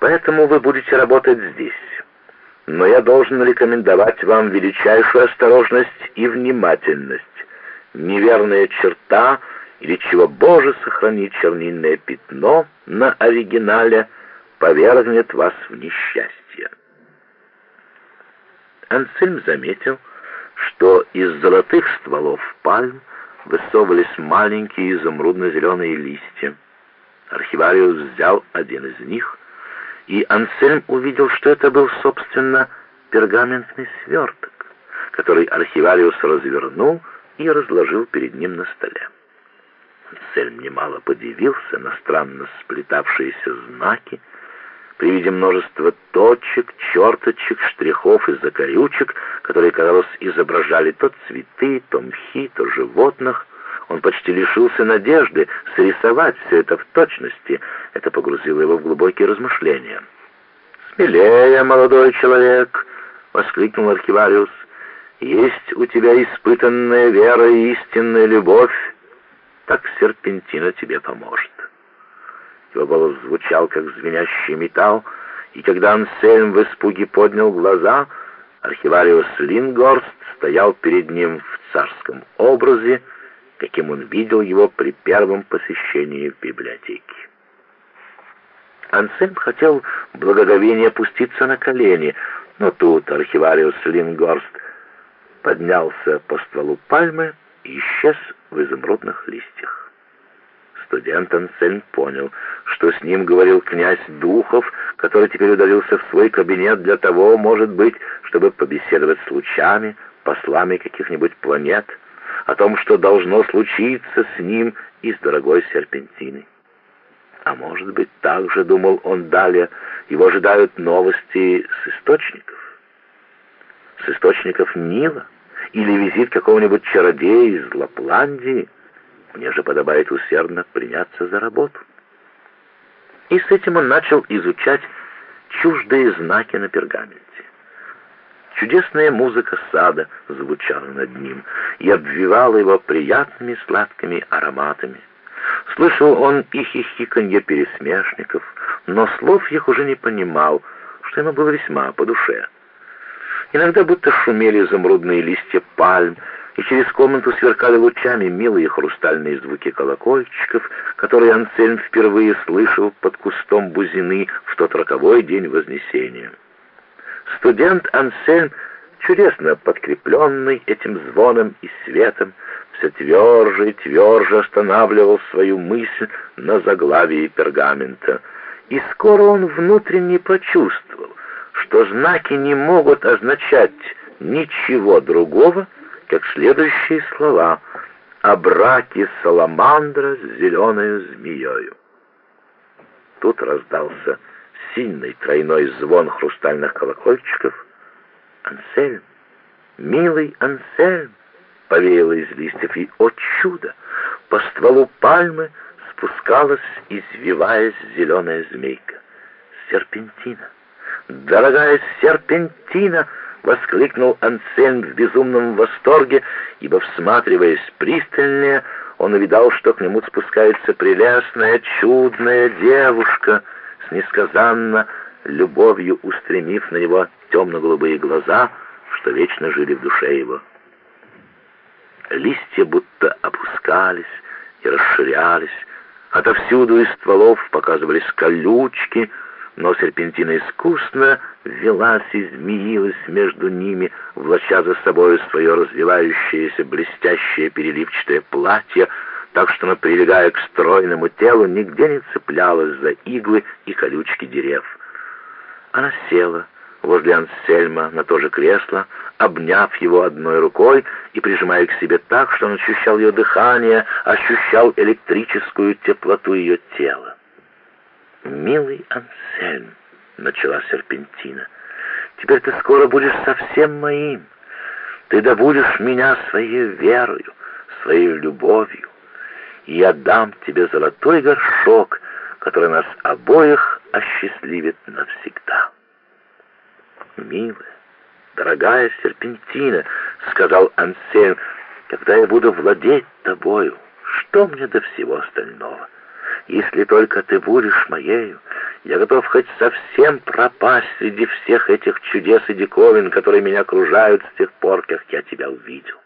Поэтому вы будете работать здесь. Но я должен рекомендовать вам величайшую осторожность и внимательность. Неверная черта или чего, Боже, сохрани чернильное пятно на оригинале, повергнет вас в несчастье. Ансельм заметил, что из золотых стволов пальм высовывались маленькие изумрудно-зеленые листья. Архивариус взял один из них, и Ансельм увидел, что это был, собственно, пергаментный сверток, который архивариус развернул и разложил перед ним на столе. Ансельм немало подивился на странно сплетавшиеся знаки, при виде множества точек, черточек, штрихов и закорючек, которые, казалось, изображали то цветы, то мхи, то животных, он почти лишился надежды срисовать все это в точности. Это погрузило его в глубокие размышления. «Смелее, молодой человек!» — воскликнул архивариус. «Есть у тебя испытанная вера и истинная любовь, так серпентина тебе поможет». Его голос звучал, как звенящий металл, и когда Ансельм в испуге поднял глаза, архивариус Лингорст стоял перед ним в царском образе, каким он видел его при первом посещении в библиотеке. Ансельм хотел благоговение опуститься на колени, но тут архивариус Лингорст поднялся по стволу пальмы и исчез в изумрудных листьях. Студент Ансельм понял, что с ним говорил князь Духов, который теперь удалился в свой кабинет для того, может быть, чтобы побеседовать с лучами, послами каких-нибудь планет, о том, что должно случиться с ним и с дорогой серпентиной. А может быть, так же, думал он далее, его ожидают новости с источников. С источников Нила или визит какого-нибудь чародея из Лапландии, мне же подобает усердно приняться за работу. И с этим он начал изучать чуждые знаки на пергаменте. Чудесная музыка сада звучала над ним и обвивала его приятными сладкими ароматами. Слышал он и хихиканье пересмешников, но слов их уже не понимал, что ему было весьма по душе. Иногда будто шумели изумрудные листья пальм, и через комнату сверкали лучами милые хрустальные звуки колокольчиков, которые Ансельм впервые слышал под кустом бузины в тот роковой день Вознесения. Студент Ансельм, чудесно подкрепленный этим звоном и светом, все тверже и тверже останавливал свою мысль на заглавии пергамента, и скоро он внутренне почувствовал, что знаки не могут означать ничего другого, как следующие слова о браке саламандра с зеленой змеёю. Тут раздался сильный тройной звон хрустальных колокольчиков. «Ансельм! Милый Ансельм!» Повеяло из листьев, и, о чудо, по стволу пальмы спускалась, извиваясь, зеленая змейка. Серпентина! Дорогая серпентина! воскликнул Ансельм в безумном восторге, ибо, всматриваясь пристальнее, он увидал, что к нему спускается прелестная, чудная девушка, с несказанно любовью устремив на него темно-голубые глаза, что вечно жили в душе его. Листья будто опускались и расширялись, отовсюду из стволов показывались колючки, но серпентина искусно велась и змеилась между ними, влача за собой свое развивающееся блестящее переливчатое платье, так что оно, прилегая к стройному телу, нигде не цеплялось за иглы и колючки дерев. Она села возле Ансельма на то же кресло, обняв его одной рукой и прижимая к себе так, что он ощущал ее дыхание, ощущал электрическую теплоту ее тела. «Милый Ансельм», — начала Серпентина, — «теперь ты скоро будешь совсем моим. Ты добудешь меня своей верою, своей любовью, и я дам тебе золотой горшок, который нас обоих осчастливит навсегда». «Милая, дорогая Серпентина», — сказал Ансельм, — «когда я буду владеть тобою, что мне до всего остального?» Если только ты будешь моею, Я готов хоть совсем пропасть среди всех этих чудес и диковин, которые меня окружают с тех пор, как я тебя увидел.